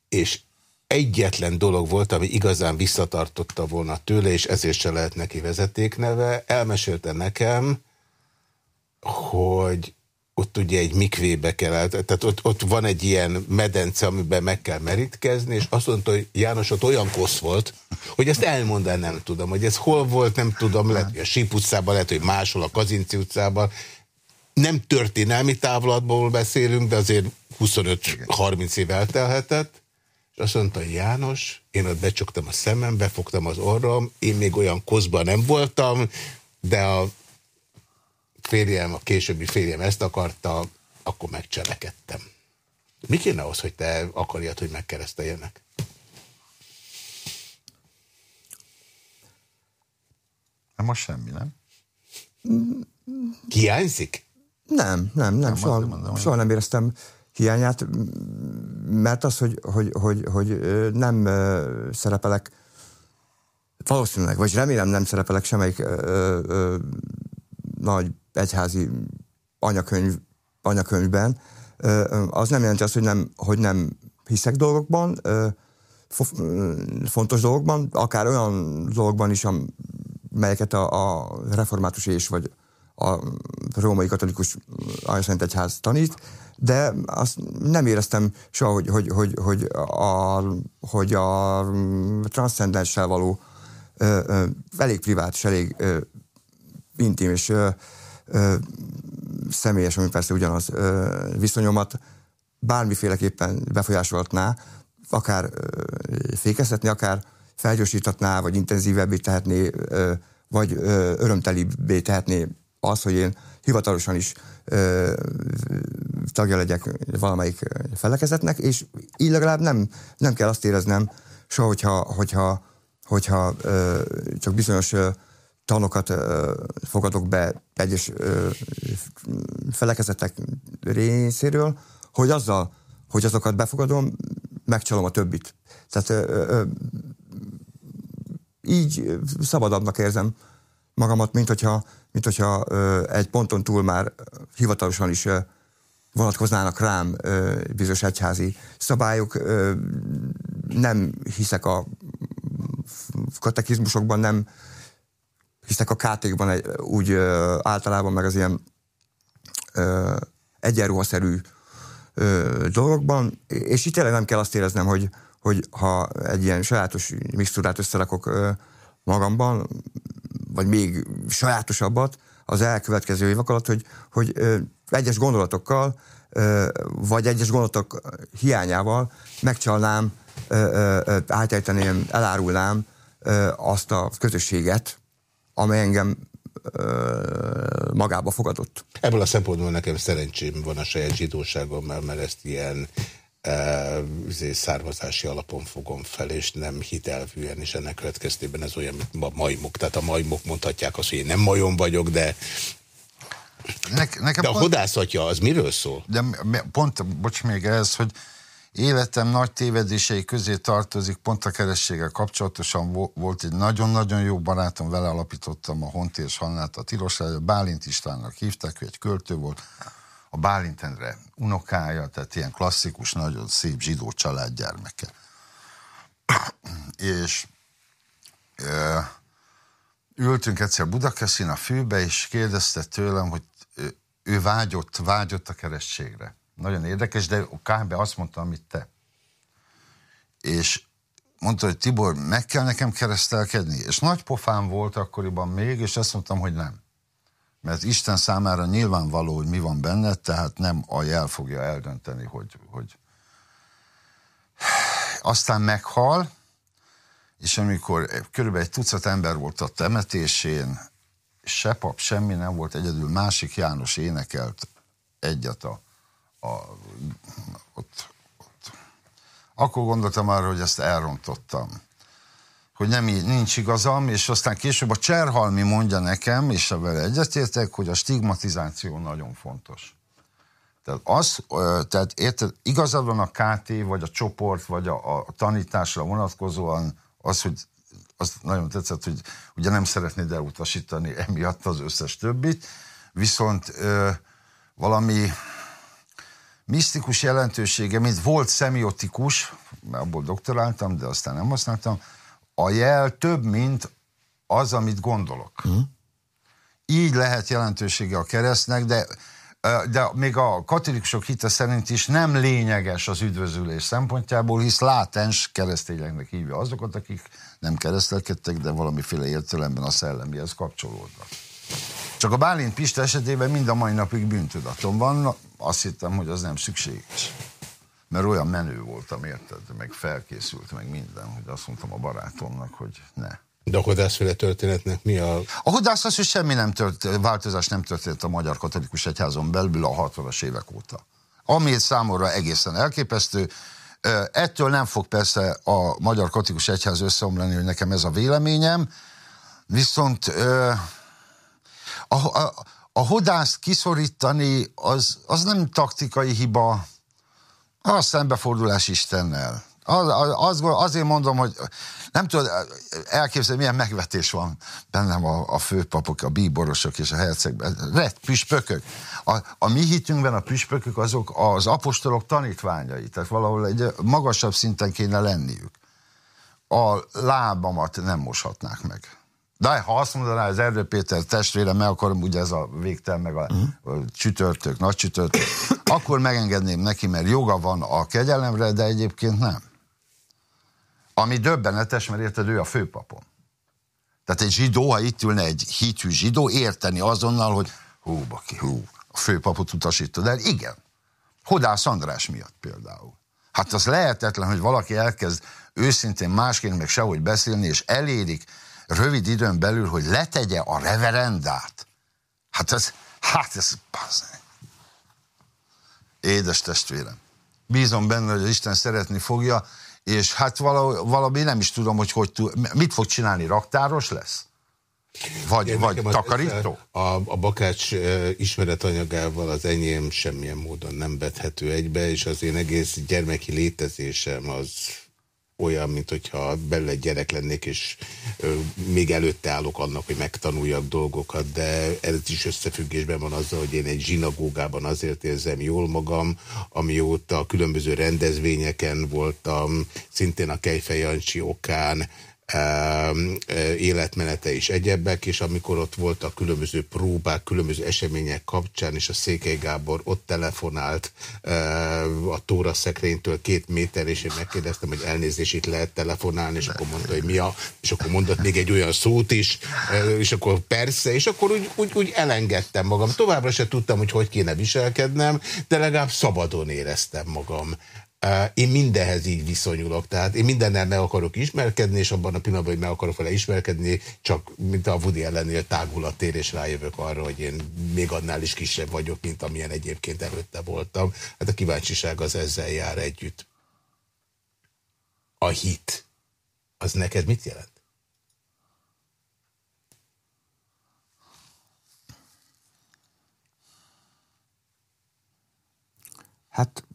És egyetlen dolog volt, ami igazán visszatartotta volna tőle, és ezért se lehet neki vezetékneve. Elmesélte nekem, hogy ott ugye egy mikvébe kell, tehát ott, ott van egy ilyen medence, amiben meg kell merítkezni, és azt mondta, hogy János ott olyan kosz volt, hogy ezt elmondani nem tudom, hogy ez hol volt, nem tudom, lehet, hogy a Síp utcában, lehet, hogy máshol a Kazinci utcában. Nem történelmi távlatból beszélünk, de azért 25-30 év eltelhetett, és azt mondta, hogy János, én ott becsuktam a szemem, befogtam az orrom, én még olyan koszban nem voltam, de a férjem, a későbbi férjem ezt akarta, akkor megcselekedtem. Mi kéne az, hogy te akarjad, hogy megkereszteljenek? Most semmi, nem? Hiányzik? Nem, nem, nem. nem soha, mondom, soha nem éreztem hiányát, mert az, hogy, hogy, hogy, hogy nem szerepelek, valószínűleg, vagy remélem nem szerepelek semmelyik ö, ö, nagy egyházi anyakönyv, anyakönyvben, az nem jelenti azt, hogy nem, hogy nem hiszek dolgokban, fontos dolgokban, akár olyan dolgokban is, melyeket a, a református és vagy a római katolikus Szent Egyház tanít, de azt nem éreztem soha, hogy, hogy, hogy, hogy a, hogy a transzcendenssel való ö, ö, elég privát és elég ö, intim és ö, ö, személyes, ami persze ugyanaz ö, viszonyomat bármiféleképpen befolyásolhatná, akár ö, fékezhetni, akár felgyorsíthatná, vagy intenzívebbé tehetné, ö, vagy ö, örömtelibbé tehetné az, hogy én hivatalosan is ö, tagja legyek valamelyik felekezetnek, és így legalább nem, nem kell azt éreznem soha, hogyha, hogyha, hogyha ö, csak bizonyos ö, tanokat fogadok be egyes felekezetek részéről, hogy azzal, hogy azokat befogadom, megcsalom a többit. Tehát így szabadabbnak érzem magamat, mint hogyha, mint hogyha egy ponton túl már hivatalosan is vonatkoznának rám bizonyos egyházi szabályok. Nem hiszek a katekizmusokban, nem hiszek a KT-kban egy, úgy ö, általában meg az ilyen ö, egyenruhaszerű ö, dolgokban, és itt tényleg nem kell azt éreznem, hogy, hogy ha egy ilyen sajátos mixtúrát összerakok ö, magamban, vagy még sajátosabbat az elkövetkező évek alatt, hogy, hogy ö, egyes gondolatokkal, ö, vagy egyes gondolatok hiányával megcsalnám, átejteném, elárulnám ö, azt a közösséget, amely engem magába fogadott. Ebből a szempontból nekem szerencsém van a saját zsidóságommal, mert ezt ilyen e, származási alapon fogom fel, és nem hitelvűen, és ennek következtében ez olyan, mint a majmok. Tehát a majmok mondhatják azt, hogy én nem majom vagyok, de ne, nekem de a pont, hodászatja az miről szól? De pont, bocs még ez, hogy Életem nagy tévedései közé tartozik, pont a kerességgel kapcsolatosan volt egy nagyon-nagyon jó barátom, vele alapítottam a Honti és Hannát a Tilos, Bálint Istvánnak hívták, ő egy költő volt, a Bálint Endre unokája, tehát ilyen klasszikus, nagyon szép zsidó család gyermeke. és ültünk egyszer Budakeszin a fűbe, és kérdezte tőlem, hogy ő vágyott, vágyott a keresztségre. Nagyon érdekes, de kb. azt mondta, amit te. És mondta, hogy Tibor, meg kell nekem keresztelkedni? És nagy pofám volt akkoriban még, és azt mondtam, hogy nem. Mert Isten számára nyilvánvaló, hogy mi van benne, tehát nem a jel fogja eldönteni, hogy, hogy... Aztán meghal, és amikor körülbelül egy tucat ember volt a temetésén, se pap, semmi nem volt egyedül, másik János énekelt egyet a, ott, ott. Akkor gondoltam arra, hogy ezt elrontottam. Hogy nem, nincs igazam, és aztán később a Cserhalmi mondja nekem, és vele egyetértek, hogy a stigmatizáció nagyon fontos. Tehát, az, tehát érted, igazad van a KT, vagy a csoport, vagy a, a tanításra vonatkozóan az, hogy az nagyon tetszett, hogy ugye nem szeretnéd elutasítani emiatt az összes többit, viszont ö, valami misztikus jelentősége, mint volt szemiotikus, abból doktoráltam, de aztán nem használtam, a jel több, mint az, amit gondolok. Mm. Így lehet jelentősége a keresztnek, de de még a katolikusok hite szerint is nem lényeges az üdvözülés szempontjából, hisz látens keresztényeknek hívja azokat, akik nem keresztelkedtek, de valamiféle értelemben a szellemihez kapcsolódnak. Csak a Bálint Pista esetében mind a mai napig bűntudatom van, azt hittem, hogy az nem szükséges. Mert olyan menő voltam, érted? Meg felkészült, meg minden, hogy azt mondtam a barátomnak, hogy ne. De a hodászféle történetnek mi a... A hodász az, hogy semmi nem történt, változás nem történt a Magyar Katolikus Egyházon belül a 60-as évek óta. Ami számomra egészen elképesztő, Ettől nem fog persze a Magyar Katolikus Egyház összeomlani, hogy nekem ez a véleményem, viszont a, a, a hodászt kiszorítani az, az nem taktikai hiba, az szembefordulás Istennel. Az, az, azért mondom, hogy nem tudod elképzelni, milyen megvetés van bennem a, a főpapok, a bíborosok és a hercegben. Rett, püspökök. A, a mi hitünkben a püspökök azok az apostolok tanítványai, tehát valahol egy magasabb szinten kéne lenniük. A lábamat nem moshatnák meg. De ha azt mondaná az Erdő Péter testvére, meg akarom, ugye ez a végtel, meg a, a csütörtök, nagy csütörtök, akkor megengedném neki, mert joga van a kegyelemre, de egyébként nem. Ami döbbenetes, mert érted, ő a főpapom. Tehát egy zsidó, ha itt ülne egy hitű zsidó, érteni azonnal, hogy hú, baki, hú, a főpapot utasítod el. Igen. Hodász András miatt például. Hát az lehetetlen, hogy valaki elkezd őszintén másként meg sehogy beszélni, és elérik rövid időn belül, hogy letegye a reverendát. Hát ez, hát ez, bazdmeg. Édes testvérem. Bízom benne, hogy az Isten szeretni fogja, és hát valami, valami nem is tudom, hogy, hogy mit fog csinálni, raktáros lesz? Vagy, Én vagy takarító? A, a bakács ismeretanyagával az enyém semmilyen módon nem vethető egybe, és az én egész gyermeki létezésem az olyan, mint hogyha belőle gyerek lennék, és még előtte állok annak, hogy megtanuljak dolgokat, de ez is összefüggésben van azzal, hogy én egy zsinagógában azért érzem jól magam, amióta a különböző rendezvényeken voltam, szintén a Kejfej Jancsi okán, életmenete és egyebek, és amikor ott voltak különböző próbák, különböző események kapcsán, és a Székely Gábor ott telefonált a Tóra szekrénytől két méter, és én megkérdeztem, hogy elnézést itt lehet telefonálni, és akkor mondta, hogy mi a, és akkor mondott még egy olyan szót is, és akkor persze, és akkor úgy, úgy, úgy elengedtem magam. Továbbra se tudtam, hogy hogy kéne viselkednem, de legalább szabadon éreztem magam. Én mindenhez így viszonyulok, tehát én mindennel meg akarok ismerkedni, és abban a pillanatban, hogy meg akarok vele ismerkedni, csak mint a Woody ellennél tágul a tér, és rájövök arra, hogy én még annál is kisebb vagyok, mint amilyen egyébként előtte voltam. Hát a kíváncsiság az ezzel jár együtt. A hit, az neked mit jelent? Hát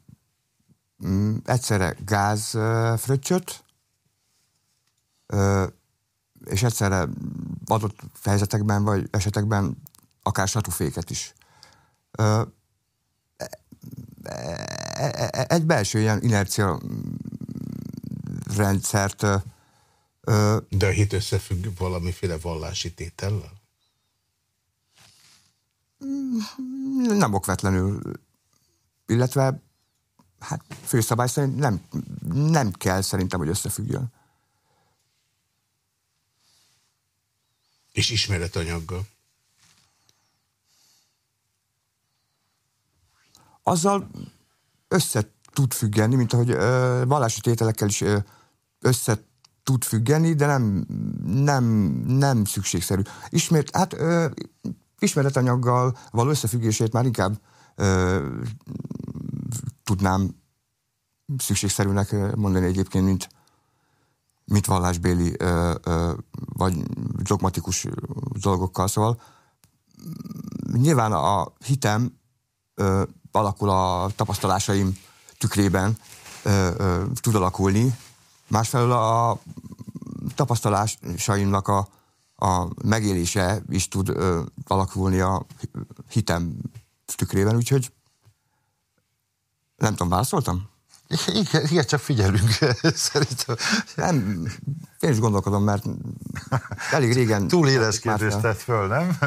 Mm, egyszerre gázfröccsöt, és egyszerre adott helyzetekben vagy esetekben akár satuféket is. E, e, e, egy belső ilyen inercia rendszert De a hit összefügg valamiféle vallási tétellel? Nem okvetlenül. Illetve, hát főszabály szerint nem, nem kell szerintem, hogy összefüggjön. És ismeretanyaggal? Azzal össze tud függeni, mint ahogy ö, vallási tételekkel is ö, össze tud függeni, de nem, nem, nem szükségszerű. Ismét, hát ö, ismeretanyaggal való összefüggését már inkább ö, tudnám szükségszerűnek mondani egyébként, mint, mint vallásbéli vagy dogmatikus dolgokkal. Szóval nyilván a hitem ö, alakul a tapasztalásaim tükrében ö, tud alakulni, másfelől a tapasztalásaimnak a, a megélése is tud ö, alakulni a hitem tükrében, úgyhogy nem tudom, válaszoltam? Igen, igen, csak figyelünk, szerintem. Nem, én is gondolkodom, mert elég régen... Túl éles kérdést tett föl, nem?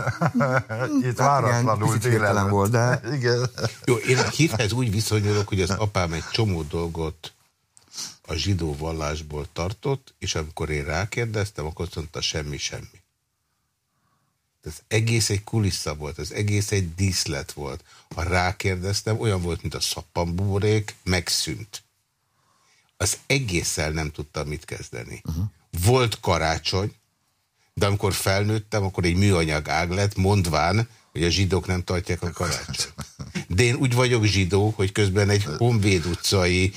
Itt hát váratlanul igen, volt, de... Igen. Jó, én a hithez úgy viszonyulok, hogy az apám egy csomó dolgot a zsidó vallásból tartott, és amikor én rákérdeztem, akkor azt mondta semmi-semmi. Az egész egy kulissza volt, az egész egy díszlet volt. Ha rákérdeztem, olyan volt, mint a szappambúrék, megszűnt. Az egésszel nem tudtam mit kezdeni. Uh -huh. Volt karácsony, de amikor felnőttem, akkor egy műanyag ág lett, mondván, hogy a zsidók nem tartják a karácsony. De én úgy vagyok zsidó, hogy közben egy Honvéd utcai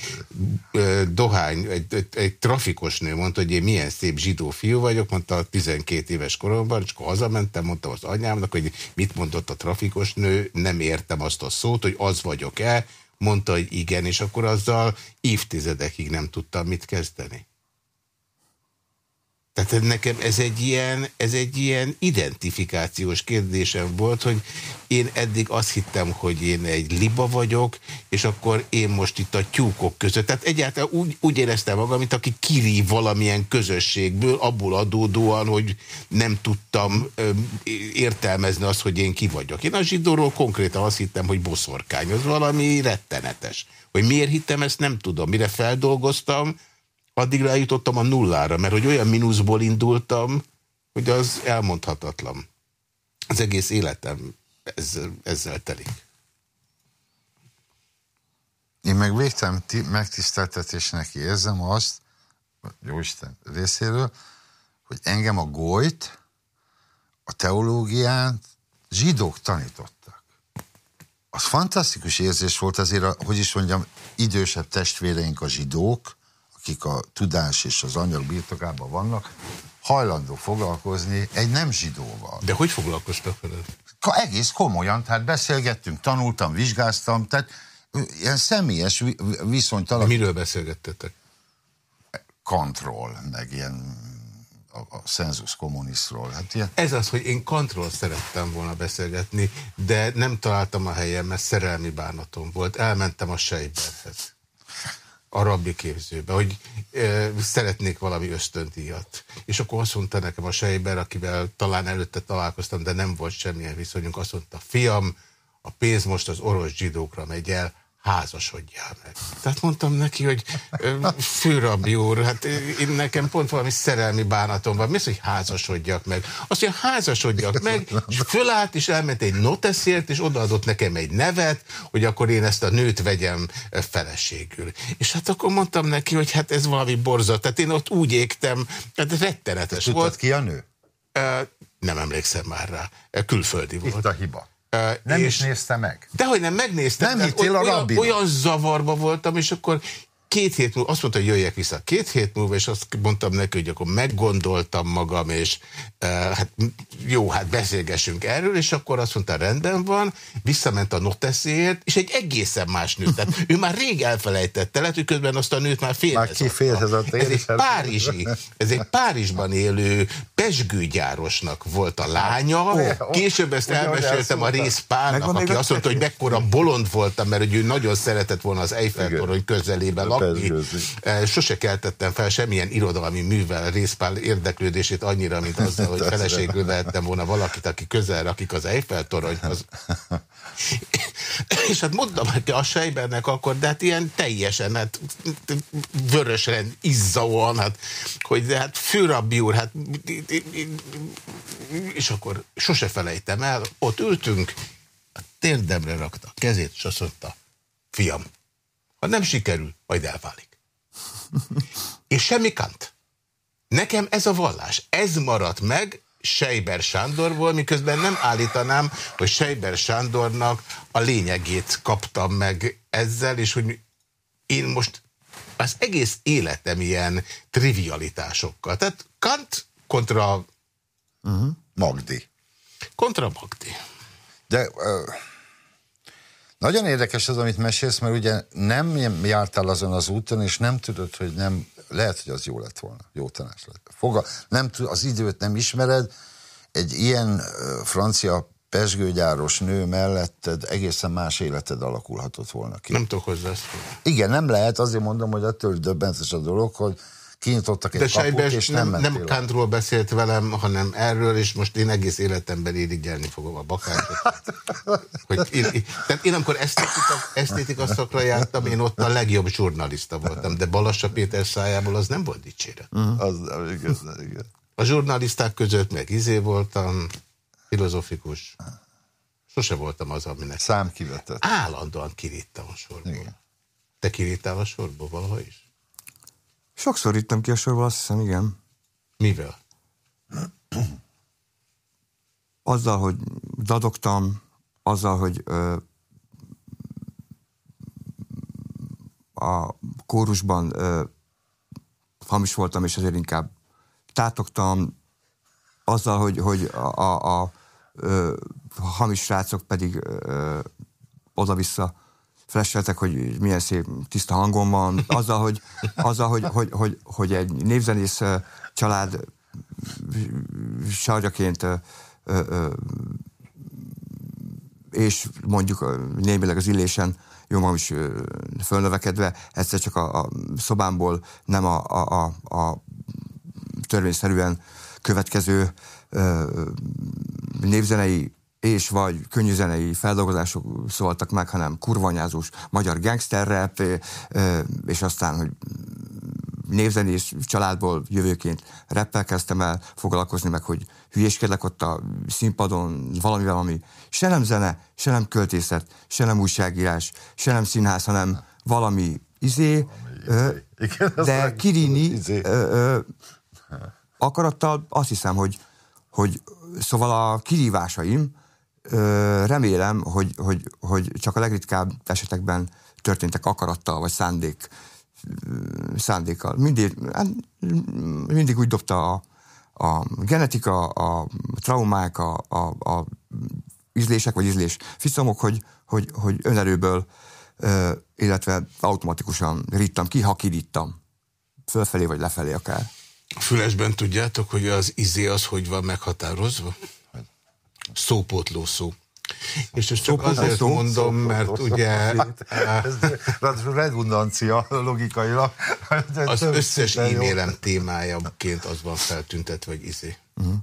ö, dohány, egy, egy, egy trafikos nő mondta, hogy én milyen szép zsidó fiú vagyok, mondta 12 éves koromban, és akkor hazamentem, mondtam az anyámnak, hogy mit mondott a trafikos nő, nem értem azt a szót, hogy az vagyok-e, mondta, hogy igen, és akkor azzal évtizedekig nem tudtam mit kezdeni. Tehát nekem ez egy, ilyen, ez egy ilyen identifikációs kérdésem volt, hogy én eddig azt hittem, hogy én egy liba vagyok, és akkor én most itt a tyúkok között. Tehát egyáltalán úgy, úgy éreztem magam, mint aki kirív valamilyen közösségből, abból adódóan, hogy nem tudtam ö, értelmezni azt, hogy én ki vagyok. Én a zsidóról konkrétan azt hittem, hogy boszorkány, az valami rettenetes. Hogy miért hittem, ezt nem tudom. Mire feldolgoztam, addig eljutottam a nullára, mert hogy olyan mínuszból indultam, hogy az elmondhatatlan. Az egész életem ezzel, ezzel telik. Én meg végtelen megtiszteltetésnek érzem azt, Jóisten részéről, hogy engem a golyt, a teológiát zsidók tanítottak. Az fantasztikus érzés volt azért, a, hogy is mondjam, idősebb testvéreink a zsidók, akik a tudás és az anyag birtokában vannak, hajlandó foglalkozni egy nem zsidóval. De hogy foglalkoztak veled? Egész komolyan, tehát beszélgettünk, tanultam, vizsgáztam, tehát ilyen személyes viszonyt alakít. Miről beszélgettetek? Kantról, meg ilyen a, a szenzus kommunisztról. Hát ilyen... Ez az, hogy én Kantról szerettem volna beszélgetni, de nem találtam a helyem, mert szerelmi bánatom volt. Elmentem a Sejberhez a rabbi képzőbe, hogy e, szeretnék valami ösztöndíjat. És akkor azt mondta nekem a sejber, akivel talán előtte találkoztam, de nem volt semmilyen viszonyunk, azt mondta, fiam, a pénz most az orosz zsidókra megy el, házasodjál meg. Tehát mondtam neki, hogy főrabbi úr, hát én nekem pont valami szerelmi bánatom van. Mi az, hogy házasodjak meg? Azt mondja, házasodjak meg, és fölállt, és elment egy noteszért, és odaadott nekem egy nevet, hogy akkor én ezt a nőt vegyem feleségül. És hát akkor mondtam neki, hogy hát ez valami borzat. Tehát én ott úgy égtem, hát rettenetes volt. ki a nő? Nem emlékszem már rá. Külföldi volt. Itt a hiba. Nem és is nézte meg. Dehogy nem megnéztem. Nem hittél a olyan, olyan zavarba voltam, és akkor két hét múlva, azt mondta, hogy jöjjek vissza. Két hét múlva, és azt mondtam neki, hogy akkor meggondoltam magam, és e, hát jó, hát beszélgessünk erről, és akkor azt mondta, rendben van, visszament a noteszért, és egy egészen más nőt. Tehát ő már rég elfelejtette, lehet, hogy közben azt a nőt már félhez Már ki félhez Ez egy párizsi, ez egy Párizsban élő, pesgőgyárosnak volt a lánya. Később ezt elmeséltem a rész Pálnak, aki azt mondta, hogy mekkora bolond voltam, mert hogy ő nagyon szeretett volna az Eiffel-torony közelében lakni. Sose keltettem fel semmilyen irodalmi művel részpál érdeklődését annyira, mint azzal, hogy feleségül vehettem volna valakit, aki közel rakik az Eiffel-toronyhoz. És hát mondtam neki a sejbernek akkor, de hát ilyen teljesen, hát vörösen, izzóan, hát, hogy de hát főrabbi úr, hát és akkor sose felejtem el, ott ültünk, a térdemre rakta a kezét, és azt mondta, fiam, ha nem sikerül, majd elválik. és semmi kant. Nekem ez a vallás, ez maradt meg, Sejber Sándorból, miközben nem állítanám, hogy Sejber Sándornak a lényegét kaptam meg ezzel, és hogy én most az egész életem ilyen trivialitásokkal. Tehát Kant kontra... Uh -huh. Magdi. Kontra Magdi. De uh, nagyon érdekes az, amit mesélsz, mert ugye nem jártál azon az úton, és nem tudod, hogy nem, lehet, hogy az jó lett volna, jó tanács lett. Foga, nem tud, az időt nem ismered, egy ilyen francia pesgőgyáros nő melletted egészen más életed alakulhatott volna ki. Nem tudok hozzá ezt. Igen, nem lehet, azért mondom, hogy attól döbbentes a dolog, hogy kinyitottak egy De kaput, és nem Nem, nem Kantról beszélt velem, hanem erről, és most én egész életemben irigyelni fogom a bakácsot. hogy én, én, tehát én amikor esztétika, esztétika szakra jártam, én ott a legjobb zsurnalista voltam, de Balassa Péter szájából az nem volt dicséret. Uh -huh. Az igaz, igen. A zsurnalisták között meg izé voltam, filozofikus. Sose voltam az, aminek... Számkivetett. Állandóan kiríttam a sorból. Igen. Te kiríttál a sorból valaha is? Sokszor írtam ki a sorból, azt hiszem, igen. Mivel? Azzal, hogy dadogtam, azzal, hogy ö, a kórusban ö, hamis voltam, és azért inkább tátogtam, azzal, hogy, hogy a, a, a ö, hamis srácok pedig ö, oda-vissza flasheltek, hogy milyen szép tiszta hangom van, azzal, hogy, azzal, hogy, hogy, hogy, hogy egy névzenész család sarjaként és mondjuk némileg az illésen jó magam is fölnövekedve, egyszer csak a, a szobámból nem a, a, a, a törvényszerűen következő ö, névzenei és vagy könnyűzenei feldolgozások szóltak meg, hanem kurvanyázós magyar gangster rap, és aztán, hogy névzenés családból jövőként rappel kezdtem el foglalkozni, meg hogy hülyéskedek ott a színpadon valamivel, ami se nem zene, se nem költészet, se nem újságírás, se nem színház, hanem valami izé, valami izé. de Kirini izé. akarattal azt hiszem, hogy, hogy szóval a kirívásaim remélem, hogy, hogy, hogy csak a legritkább esetekben történtek akarattal, vagy szándék, szándékkal. Mindig, hát, mindig úgy dobta a, a genetika, a traumák, a, a, a ízlések, vagy ízlés fiszomok, hogy, hogy, hogy önerőből, illetve automatikusan rittam ki, ha kirittam. Fölfelé vagy lefelé akár. A fülesben tudjátok, hogy az izé az hogy van meghatározva? Szópotló szó. És ezt csak azért szó, mondom, mert ugye... Ez redundancia logikailag. Az összes e-mailem témájaként az van feltüntetve, hogy izé. Uh -huh.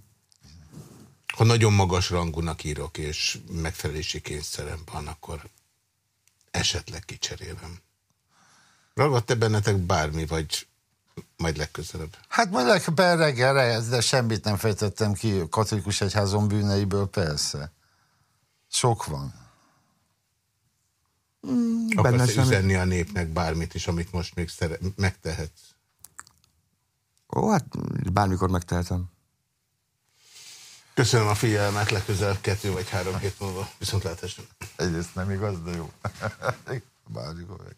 Ha nagyon magas rangúnak írok, és megfelelési kényszerem van, akkor esetleg kicserélem. Ragadt-e bennetek bármi, vagy majd legközelebb. Hát majd legközelebb reggelre, de semmit nem fejtettem ki katolikus egyházon bűneiből, persze. Sok van. Mm, Akarsz semmi... üzenni a népnek bármit is, amit most még szere... megtehetsz? Ó, hát bármikor megtehetem. Köszönöm a figyelmet, legközelebb kettő vagy három hét múlva. Viszontlátásra. Egyrészt nem igaz, de jó. Bármikor meg.